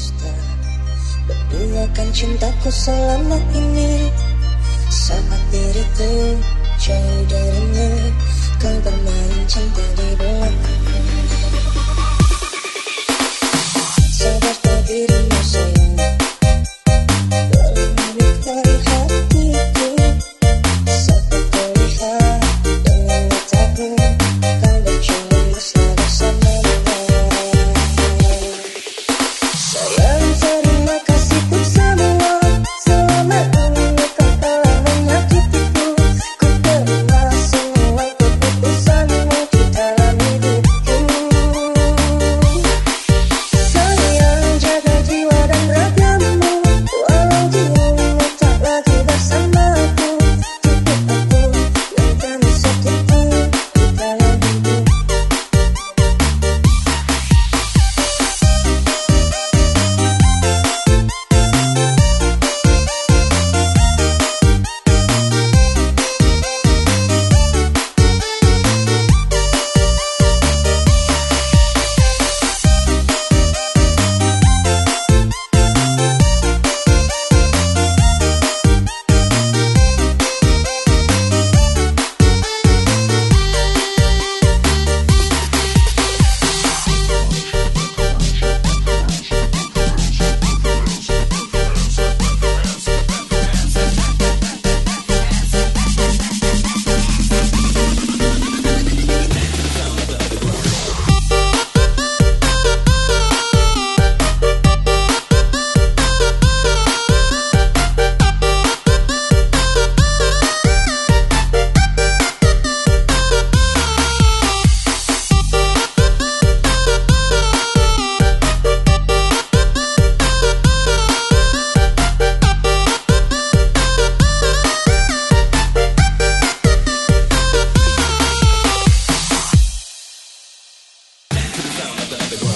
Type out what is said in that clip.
dusta. Berdulakan cintaku selama ini. Saat diriku jauh darimu the other